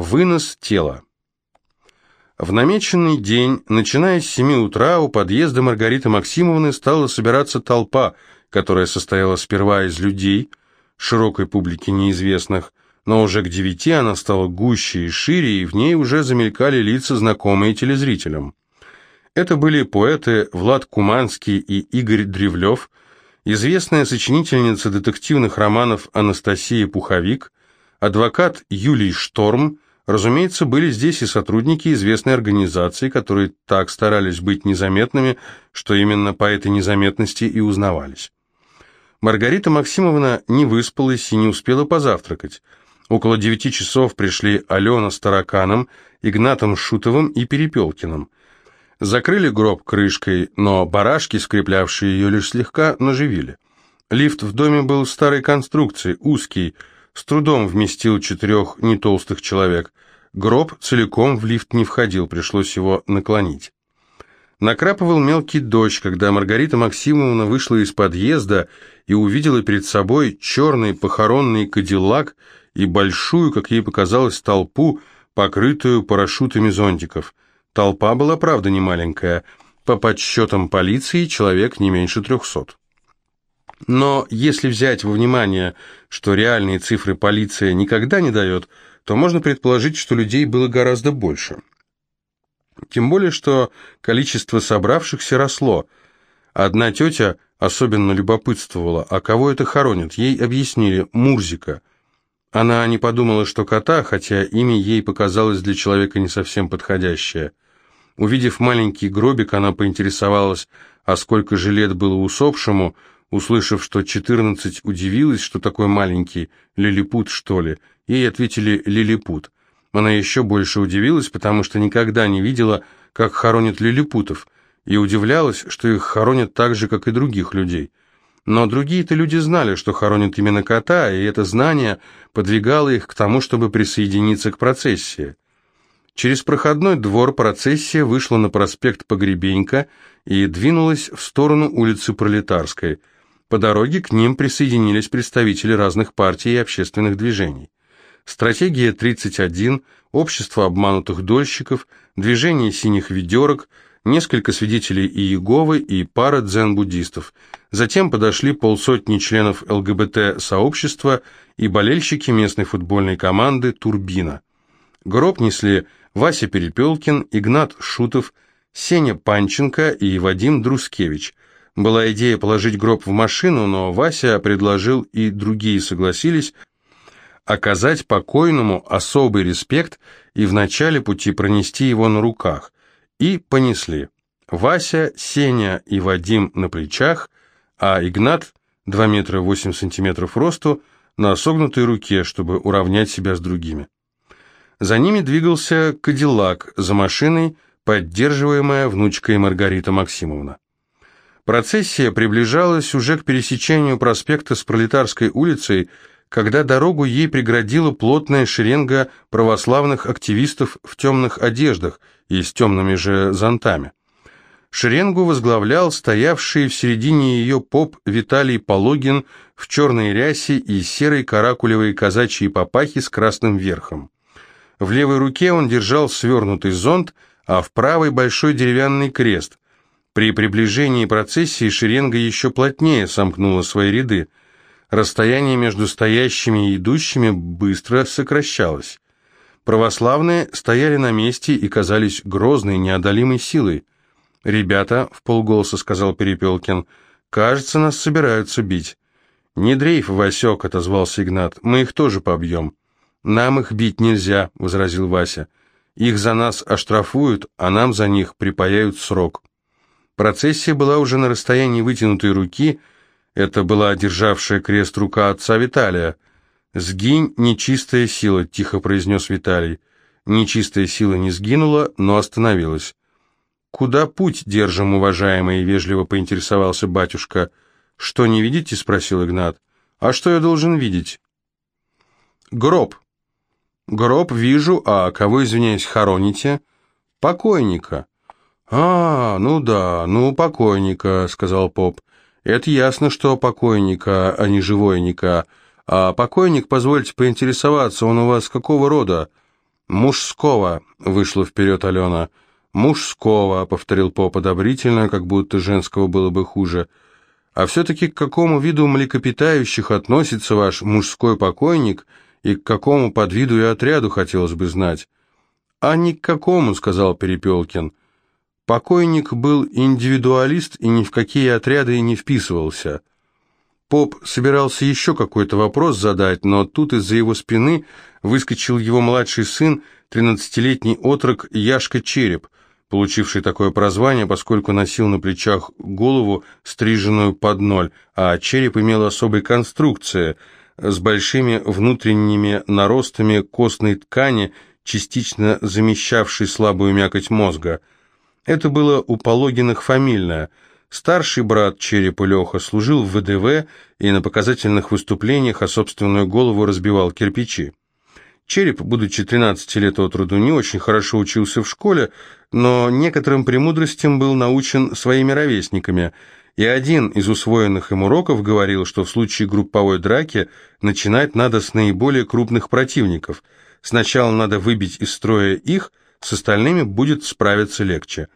Вынос тела. В намеченный день, начиная с 7 утра, у подъезда Маргариты Максимовны стала собираться толпа, которая состояла сперва из людей, широкой публики неизвестных, но уже к девяти она стала гуще и шире, и в ней уже замелькали лица, знакомые телезрителям. Это были поэты Влад Куманский и Игорь Древлев, известная сочинительница детективных романов Анастасия Пуховик, адвокат Юлий Шторм, разумеется, были здесь и сотрудники известной организации, которые так старались быть незаметными, что именно по этой незаметности и узнавались. Маргарита Максимовна не выспалась и не успела позавтракать. Около девяти часов пришли Алена с Тараканом, Игнатом Шутовым и Перепелкиным – Закрыли гроб крышкой, но барашки, скреплявшие ее, лишь слегка наживили. Лифт в доме был старой конструкции, узкий, с трудом вместил четырех нетолстых человек. Гроб целиком в лифт не входил, пришлось его наклонить. Накрапывал мелкий дождь, когда Маргарита Максимовна вышла из подъезда и увидела перед собой черный похоронный кадиллак и большую, как ей показалось, толпу, покрытую парашютами зонтиков – Толпа была, правда, не маленькая. По подсчетам полиции, человек не меньше трехсот. Но если взять во внимание, что реальные цифры полиция никогда не дает, то можно предположить, что людей было гораздо больше. Тем более, что количество собравшихся росло. Одна тетя особенно любопытствовала, а кого это хоронят? Ей объяснили – Мурзика. Она не подумала, что кота, хотя имя ей показалось для человека не совсем подходящее. Увидев маленький гробик, она поинтересовалась, а сколько же лет было усопшему, услышав, что четырнадцать, удивилась, что такой маленький, лилипут, что ли. Ей ответили «лилипут». Она еще больше удивилась, потому что никогда не видела, как хоронят лилипутов, и удивлялась, что их хоронят так же, как и других людей. Но другие-то люди знали, что хоронят именно кота, и это знание подвигало их к тому, чтобы присоединиться к процессии. Через проходной двор процессия вышла на проспект Погребенька и двинулась в сторону улицы Пролетарской. По дороге к ним присоединились представители разных партий и общественных движений. Стратегия 31, Общество обманутых дольщиков, Движение синих ведерок, несколько свидетелей Иеговы и пара дзен-буддистов. Затем подошли полсотни членов ЛГБТ-сообщества и болельщики местной футбольной команды «Турбина». Гроб несли Вася Перепелкин, Игнат Шутов, Сеня Панченко и Вадим Друскевич. Была идея положить гроб в машину, но Вася предложил и другие согласились оказать покойному особый респект и в начале пути пронести его на руках. И понесли. Вася, Сеня и Вадим на плечах, а Игнат, 2 метра 8 сантиметров росту, на согнутой руке, чтобы уравнять себя с другими. За ними двигался Кадиллак, за машиной поддерживаемая внучкой Маргарита Максимовна. Процессия приближалась уже к пересечению проспекта с Пролетарской улицей, когда дорогу ей преградила плотная шеренга православных активистов в темных одеждах и с темными же зонтами. Шеренгу возглавлял стоявший в середине ее поп Виталий Пологин в черной рясе и серой каракулевой казачьей папахе с красным верхом. В левой руке он держал свернутый зонт, а в правой большой деревянный крест. При приближении процессии шеренга еще плотнее сомкнула свои ряды. Расстояние между стоящими и идущими быстро сокращалось. Православные стояли на месте и казались грозной, неодолимой силой. «Ребята», — в полголоса сказал Перепелкин, — «кажется, нас собираются бить». «Не дрейф, Васек», — отозвался Игнат, — «мы их тоже побьем». «Нам их бить нельзя», — возразил Вася. «Их за нас оштрафуют, а нам за них припаяют срок». Процессия была уже на расстоянии вытянутой руки, это была державшая крест рука отца Виталия. «Сгинь, нечистая сила», — тихо произнес Виталий. Нечистая сила не сгинула, но остановилась. «Куда путь держим, уважаемый?» — вежливо поинтересовался батюшка. «Что, не видите?» — спросил Игнат. «А что я должен видеть?» «Гроб», Гроб вижу, а кого, извиняюсь, хороните? Покойника. А, ну да, ну покойника, сказал поп. Это ясно, что покойника, а не живойника. А покойник, позвольте поинтересоваться, он у вас какого рода? «Мужского», — вышла вперед Алена. «Мужского», — повторил поп одобрительно, как будто женского было бы хуже. «А все-таки к какому виду млекопитающих относится ваш мужской покойник и к какому подвиду и отряду, хотелось бы знать?» «А ни к какому», — сказал Перепелкин. Покойник был индивидуалист и ни в какие отряды не вписывался. Поп собирался еще какой-то вопрос задать, но тут из-за его спины выскочил его младший сын, тринадцатилетний отрок Яшка Череп, получивший такое прозвание, поскольку носил на плечах голову, стриженную под ноль, а череп имел особой конструкции с большими внутренними наростами костной ткани, частично замещавшей слабую мякоть мозга. Это было у Пологиных фамильное – Старший брат Черепа Леха служил в ВДВ и на показательных выступлениях о собственную голову разбивал кирпичи. Череп, будучи 13 лет от роду, не очень хорошо учился в школе, но некоторым премудростям был научен своими ровесниками, и один из усвоенных им уроков говорил, что в случае групповой драки начинать надо с наиболее крупных противников. Сначала надо выбить из строя их, с остальными будет справиться легче.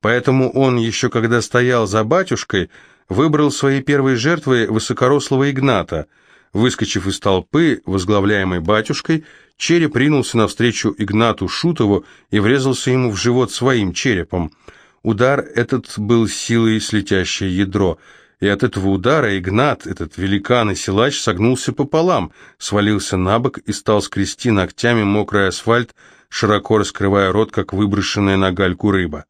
Поэтому он, еще когда стоял за батюшкой, выбрал своей первой жертвой высокорослого Игната. Выскочив из толпы, возглавляемой батюшкой, череп ринулся навстречу Игнату Шутову и врезался ему в живот своим черепом. Удар этот был силой слетящее ядро, и от этого удара Игнат, этот великан и силач, согнулся пополам, свалился на бок и стал скрести ногтями мокрый асфальт, широко раскрывая рот, как выброшенная на гальку рыба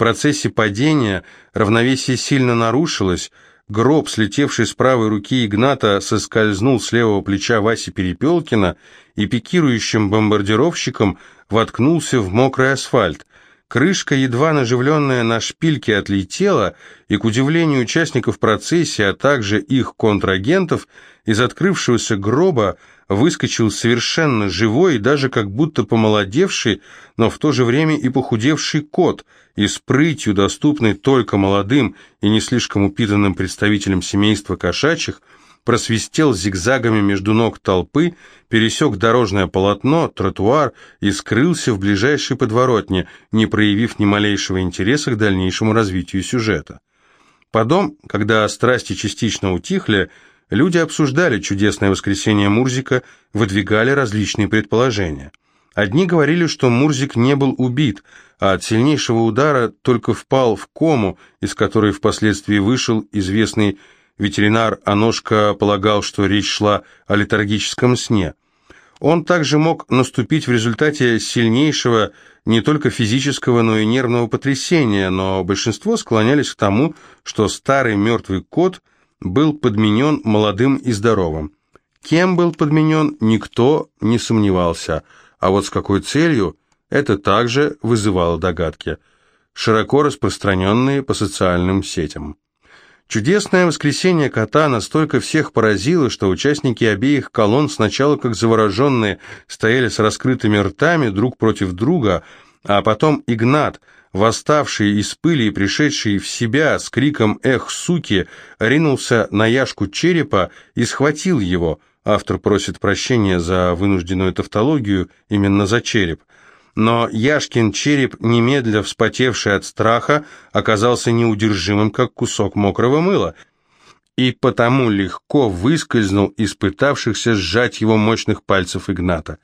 процессе падения равновесие сильно нарушилось, гроб, слетевший с правой руки Игната, соскользнул с левого плеча Васи Перепелкина и пикирующим бомбардировщиком воткнулся в мокрый асфальт. Крышка, едва наживленная на шпильке, отлетела, и, к удивлению участников процессии, а также их контрагентов, из открывшегося гроба выскочил совершенно живой и даже как будто помолодевший, но в то же время и похудевший кот, и с прытью, доступной только молодым и не слишком упитанным представителям семейства кошачьих, просвистел зигзагами между ног толпы, пересек дорожное полотно, тротуар и скрылся в ближайшей подворотне, не проявив ни малейшего интереса к дальнейшему развитию сюжета. Потом, когда страсти частично утихли, Люди обсуждали чудесное воскресение Мурзика, выдвигали различные предположения. Одни говорили, что Мурзик не был убит, а от сильнейшего удара только впал в кому, из которой впоследствии вышел известный ветеринар Аношка полагал, что речь шла о летаргическом сне. Он также мог наступить в результате сильнейшего не только физического, но и нервного потрясения, но большинство склонялись к тому, что старый мертвый кот – был подменен молодым и здоровым. Кем был подменен, никто не сомневался, а вот с какой целью, это также вызывало догадки, широко распространенные по социальным сетям. Чудесное воскресение кота настолько всех поразило, что участники обеих колонн сначала как завороженные стояли с раскрытыми ртами друг против друга, а потом Игнат – восставший из пыли и пришедший в себя с криком «Эх, суки!» ринулся на яшку черепа и схватил его. Автор просит прощения за вынужденную тавтологию, именно за череп. Но Яшкин череп, немедля вспотевший от страха, оказался неудержимым, как кусок мокрого мыла, и потому легко выскользнул из пытавшихся сжать его мощных пальцев Игната.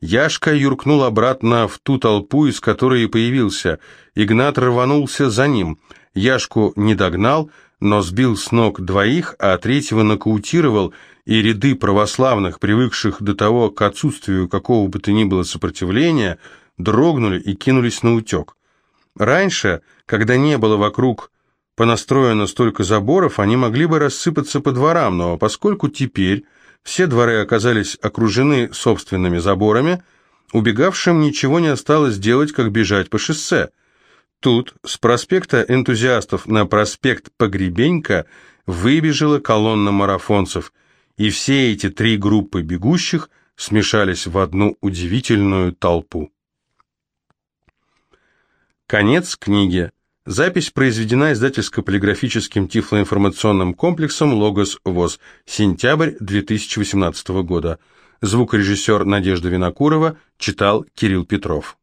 Яшка юркнул обратно в ту толпу, из которой и появился. Игнат рванулся за ним. Яшку не догнал, но сбил с ног двоих, а третьего нокаутировал, и ряды православных, привыкших до того к отсутствию какого бы то ни было сопротивления, дрогнули и кинулись на утек. Раньше, когда не было вокруг понастроено столько заборов, они могли бы рассыпаться по дворам, но поскольку теперь все дворы оказались окружены собственными заборами, убегавшим ничего не осталось делать, как бежать по шоссе. Тут с проспекта энтузиастов на проспект Погребенька выбежала колонна марафонцев, и все эти три группы бегущих смешались в одну удивительную толпу. Конец книги. Запись произведена издательско-полиграфическим тифлоинформационным комплексом «Логос ВОЗ», сентябрь 2018 года. Звукорежиссер Надежда Винокурова читал Кирилл Петров.